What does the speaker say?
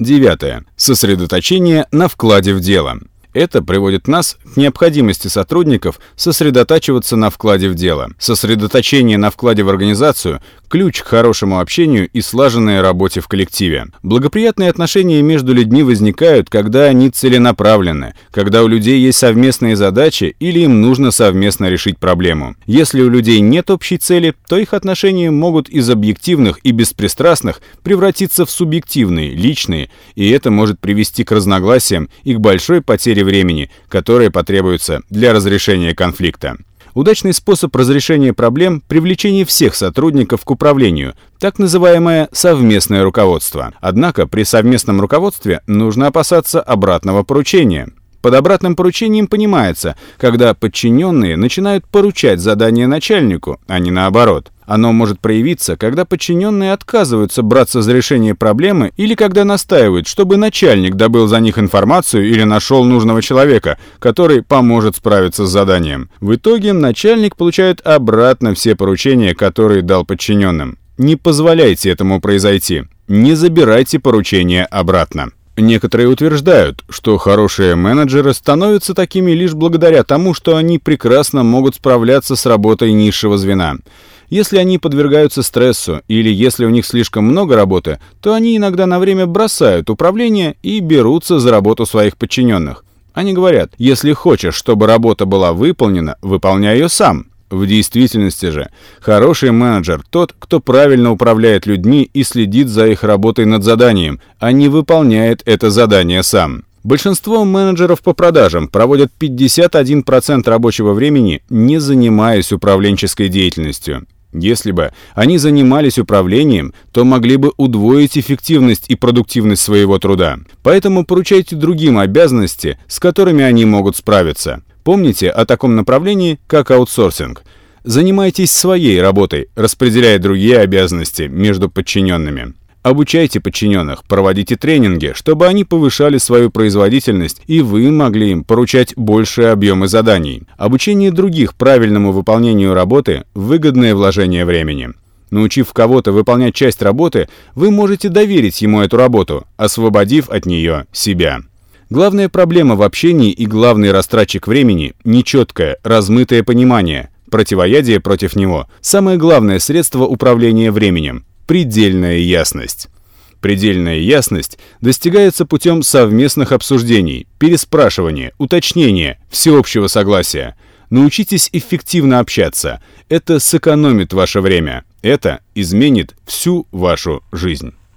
Девятое. Сосредоточение на вкладе в дело. Это приводит нас к необходимости сотрудников сосредотачиваться на вкладе в дело. Сосредоточение на вкладе в организацию – ключ к хорошему общению и слаженной работе в коллективе. Благоприятные отношения между людьми возникают, когда они целенаправлены, когда у людей есть совместные задачи или им нужно совместно решить проблему. Если у людей нет общей цели, то их отношения могут из объективных и беспристрастных превратиться в субъективные, личные, и это может привести к разногласиям и к большой потере времени, которое потребуется для разрешения конфликта. Удачный способ разрешения проблем – привлечение всех сотрудников к управлению, так называемое совместное руководство. Однако при совместном руководстве нужно опасаться обратного поручения. Под обратным поручением понимается, когда подчиненные начинают поручать задание начальнику, а не наоборот. Оно может проявиться, когда подчиненные отказываются браться за решение проблемы или когда настаивают, чтобы начальник добыл за них информацию или нашел нужного человека, который поможет справиться с заданием. В итоге начальник получает обратно все поручения, которые дал подчиненным. Не позволяйте этому произойти. Не забирайте поручения обратно. Некоторые утверждают, что хорошие менеджеры становятся такими лишь благодаря тому, что они прекрасно могут справляться с работой низшего звена. Если они подвергаются стрессу или если у них слишком много работы, то они иногда на время бросают управление и берутся за работу своих подчиненных. Они говорят, если хочешь, чтобы работа была выполнена, выполняй ее сам. В действительности же, хороший менеджер тот, кто правильно управляет людьми и следит за их работой над заданием, а не выполняет это задание сам. Большинство менеджеров по продажам проводят 51% рабочего времени, не занимаясь управленческой деятельностью. Если бы они занимались управлением, то могли бы удвоить эффективность и продуктивность своего труда. Поэтому поручайте другим обязанности, с которыми они могут справиться. Помните о таком направлении, как аутсорсинг. Занимайтесь своей работой, распределяя другие обязанности между подчиненными. Обучайте подчиненных, проводите тренинги, чтобы они повышали свою производительность и вы могли им поручать большие объемы заданий. Обучение других правильному выполнению работы – выгодное вложение времени. Научив кого-то выполнять часть работы, вы можете доверить ему эту работу, освободив от нее себя. Главная проблема в общении и главный растратчик времени – нечеткое, размытое понимание, противоядие против него – самое главное средство управления временем – предельная ясность. Предельная ясность достигается путем совместных обсуждений, переспрашивания, уточнения, всеобщего согласия. Научитесь эффективно общаться. Это сэкономит ваше время. Это изменит всю вашу жизнь.